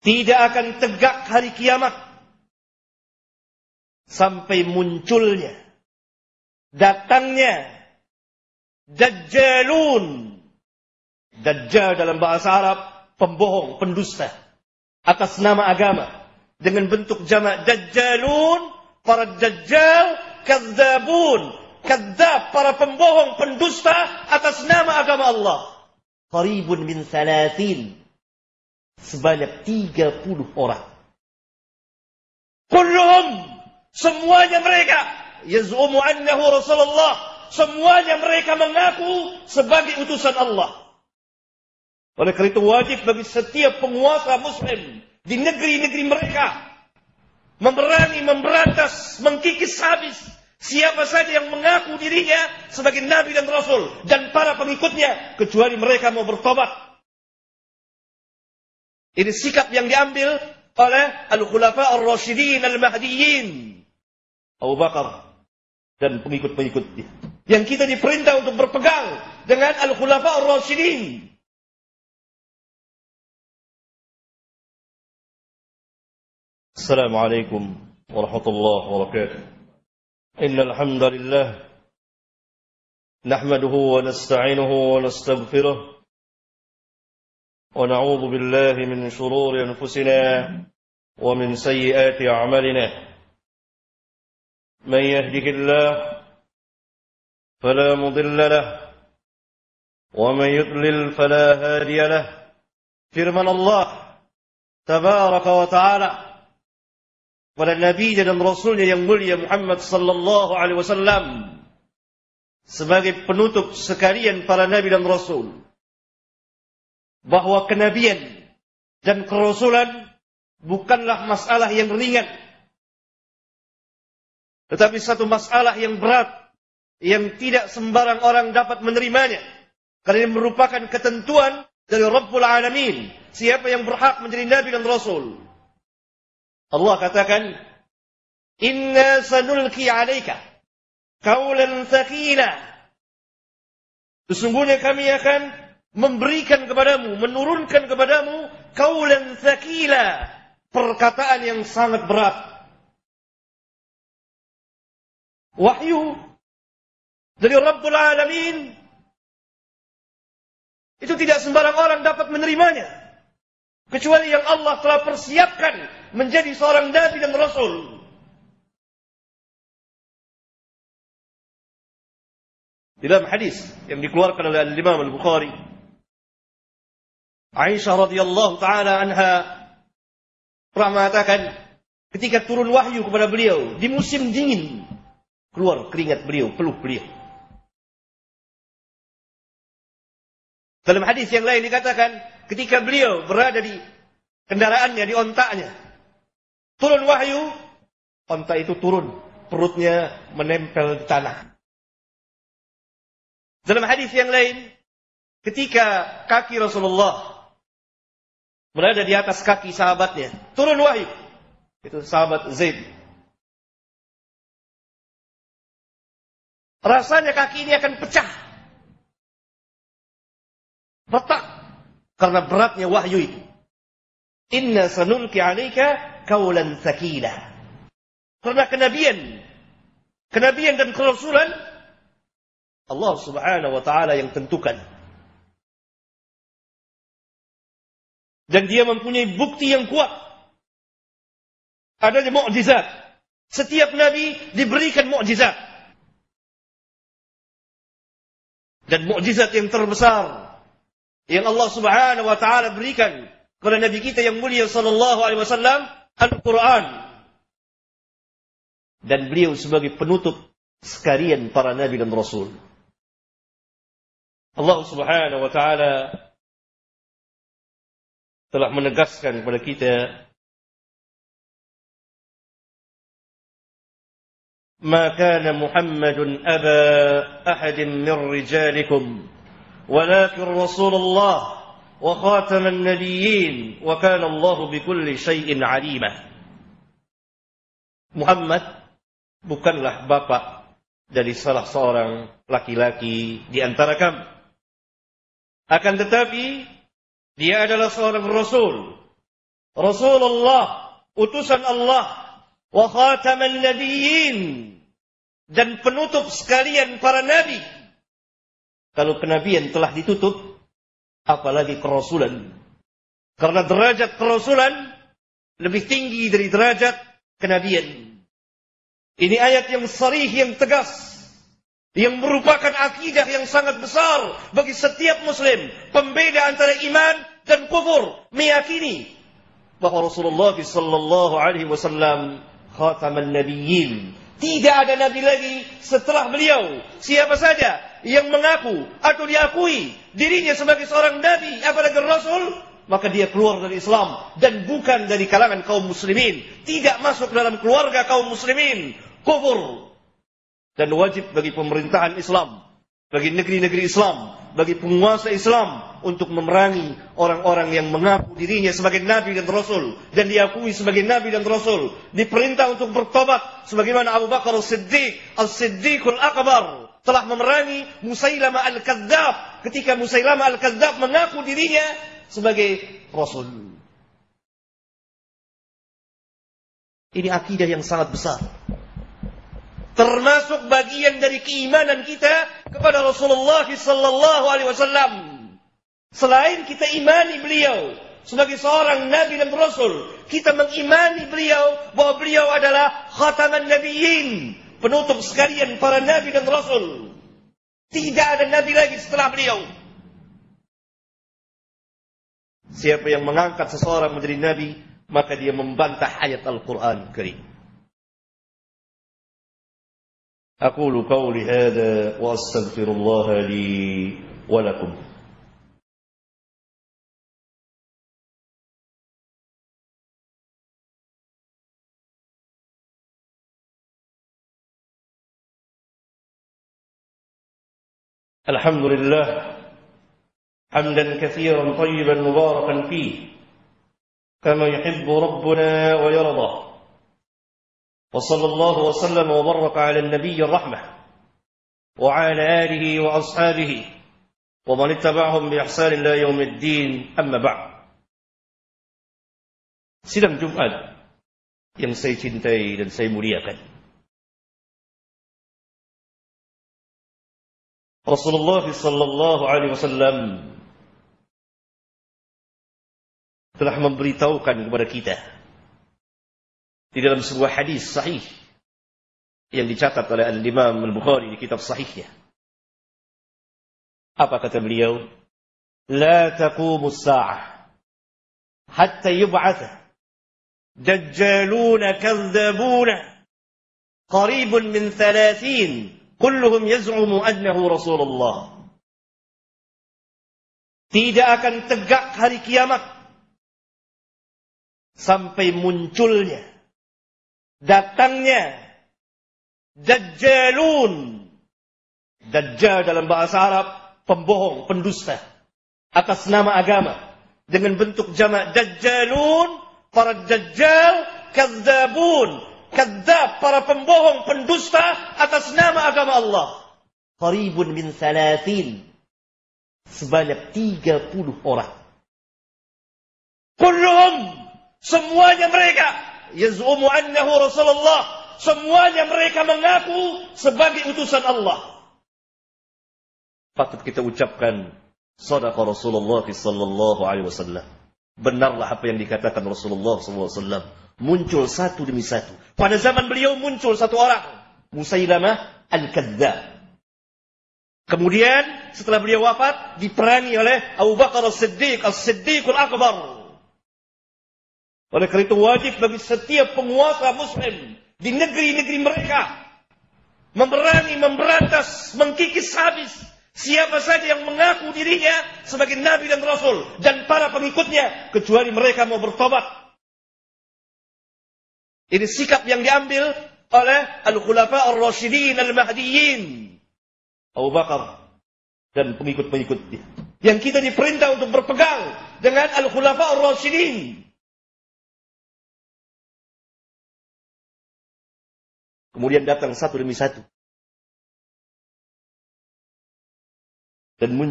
tidak akan tegak hari kiamat sampai munculnya datangnya dajjalun. Dajjal dalam bahasa Arab pembohong pendusta atas nama agama. Dengan bentuk jamak dajjalun para dajjal kadzabun kadzab para pembohong pendusta atas nama agama Allah. Qaribun min salasin sebanyak 30 orang. Kulluhum semuanya mereka yaz'umu annahu Rasulullah semuanya mereka mengaku sebagai utusan Allah. Oleh karena itu wajib bagi setiap penguasa muslim di negeri-negeri mereka memerangi, memberantas, mengkikis habis siapa saja yang mengaku dirinya sebagai nabi dan rasul dan para pengikutnya kecuali mereka mau bertobat ini sikap yang diambil oleh Al-Khulafa Ar-Rasyidin Al-Mahdiyin. Abu Bakar dan pengikut-pengikutnya. Yang kita diperintah untuk berpegang dengan Al-Khulafa Ar-Rasyidin. Assalamualaikum warahmatullahi wabarakatuh. Innal hamdalillah nahmaduhu wa nasta'inuhu wa nastaghfiruh ونعوذ بالله من شرور أنفسنا ومن سيئات أعمالنا. من يهده الله فلا مضل له ومن يضلل فلا هادي له. فرمنا الله تبارك وتعالى. وللنبي dan rasulnya yang mulia Muhammad sallallahu alaihi wasallam sebagai penutup sekalian para nabi dan rasul. Bahwa kenabian dan kerasulan bukanlah masalah yang ringan. Tetapi satu masalah yang berat yang tidak sembarang orang dapat menerimanya. Karena ini merupakan ketentuan dari Rabbul Alamin. Siapa yang berhak menjadi Nabi dan Rasul. Allah katakan, Inna sanulki alaika kaulan thaqila. Sesungguhnya kami akan memberikan kepadamu, menurunkan kepadamu kaulan thaqila, perkataan yang sangat berat. Wahyu dari Rabbul Alamin itu tidak sembarang orang dapat menerimanya kecuali yang Allah telah persiapkan menjadi seorang nabi dan rasul. Dalam hadis yang dikeluarkan oleh Al-Imam Al-Bukhari Aisyah radhiyallahu taala anha pernah mengatakan ketika turun wahyu kepada beliau di musim dingin keluar keringat beliau, peluh beliau. Dalam hadis yang lain dikatakan ketika beliau berada di kendaraannya di ontaknya turun wahyu onta itu turun perutnya menempel di tanah. Dalam hadis yang lain ketika kaki Rasulullah berada di atas kaki sahabatnya. Turun wahyu. Itu sahabat Zaid. Rasanya kaki ini akan pecah. Retak. Karena beratnya wahyu itu. Inna sanulki alaika kaulan sakila. Karena kenabian. Kenabian dan kerasulan. Allah subhanahu wa ta'ala yang tentukan. Dan dia mempunyai bukti yang kuat. Adanya mukjizat. Setiap nabi diberikan mukjizat. Dan mukjizat yang terbesar yang Allah Subhanahu wa taala berikan kepada nabi kita yang mulia sallallahu alaihi wasallam Al-Qur'an. Dan beliau sebagai penutup sekalian para nabi dan rasul. Allah Subhanahu wa taala telah menegaskan kepada kita ما كان محمد أبا أحد من رجالكم ولكن رسول الله وخاتم النبيين وكان الله بكل شيء عليما Muhammad bukanlah bapak dari salah seorang laki-laki di antara kamu. Akan tetapi dia adalah seorang rasul. Rasulullah, utusan Allah, wa khataman nabiyyin dan penutup sekalian para nabi. Kalau kenabian telah ditutup, apalagi kerasulan. Karena derajat kerasulan lebih tinggi dari derajat kenabian. Ini ayat yang sarih, yang tegas. Yang merupakan akidah yang sangat besar bagi setiap muslim. Pembeda antara iman dan kufur. Meyakini bahwa Rasulullah sallallahu alaihi wasallam khataman nabiyyin. Tidak ada nabi lagi setelah beliau. Siapa saja yang mengaku atau diakui dirinya sebagai seorang nabi apalagi rasul, maka dia keluar dari Islam dan bukan dari kalangan kaum muslimin. Tidak masuk dalam keluarga kaum muslimin. Kufur. Dan wajib bagi pemerintahan Islam, bagi negeri-negeri Islam, bagi penguasa Islam untuk memerangi orang-orang yang mengaku dirinya sebagai nabi dan rasul dan diakui sebagai nabi dan rasul. Diperintah untuk bertobat sebagaimana Abu Bakar As-Siddiq As-Siddiqul Akbar telah memerangi Musailama Al-Kadzab ketika Musailama Al-Kadzab mengaku dirinya sebagai rasul. Ini akidah yang sangat besar termasuk bagian dari keimanan kita kepada Rasulullah sallallahu alaihi wasallam Selain kita imani beliau sebagai seorang nabi dan rasul, kita mengimani beliau bahwa beliau adalah khataman nabiyyin, penutup sekalian para nabi dan rasul. Tidak ada nabi lagi setelah beliau. Siapa yang mengangkat seseorang menjadi nabi, maka dia membantah ayat Al-Quran Karim. أقول قولي هذا وأستغفر الله لي ولكم. الحمد لله حمدا كثيرا طيبا مباركا فيه كما يحب ربنا ويرضى. وصلى الله وسلم وبارك على النبي الرحمة وعلى آله وأصحابه ومن اتبعهم بإحسان إلى يوم الدين أما بعد Sidang Jumat yang saya cintai dan saya muliakan. Rasulullah sallallahu alaihi wasallam telah memberitahukan kepada kita di dalam sebuah hadis sahih yang dicatat oleh Al-Imam Al-Bukhari di kitab sahihnya. Apa kata beliau? La taqumu as-sa'ah hatta yub'atha dajjaluna kadzabuna qaribun min 30 Kulluhum yaz'umu annahu Rasulullah. Tidak akan tegak hari kiamat sampai munculnya datangnya dajjalun dajjal dalam bahasa Arab pembohong pendusta atas nama agama dengan bentuk jamak dajjalun para dajjal kadzabun kadzab, para pembohong, pendusta atas nama agama Allah. Qaribun min salatin. Sebanyak 30 orang. Kulluhum. Semuanya mereka. Yaz'umu annahu Rasulullah. Semuanya mereka mengaku sebagai utusan Allah. Patut kita ucapkan sadaqa Rasulullah sallallahu alaihi wasallam. Benarlah apa yang dikatakan Rasulullah sallallahu alaihi wasallam muncul satu demi satu. Pada zaman beliau muncul satu orang, Musailamah Al-Kadzdzab. Kemudian setelah beliau wafat diperangi oleh Abu Bakar As-Siddiq, As-Siddiqul Akbar. Oleh karena itu wajib bagi setiap penguasa muslim di negeri-negeri mereka memerangi, memberantas, mengkikis habis siapa saja yang mengaku dirinya sebagai nabi dan rasul dan para pengikutnya kecuali mereka mau bertobat ini sikap yang diambil oleh Al-Khulafa Ar-Rasyidin Al-Mahdiyin. Abu Bakar dan pengikut-pengikutnya. Yang kita diperintah untuk berpegang dengan Al-Khulafa Ar-Rasyidin. Kemudian datang satu demi satu. Dan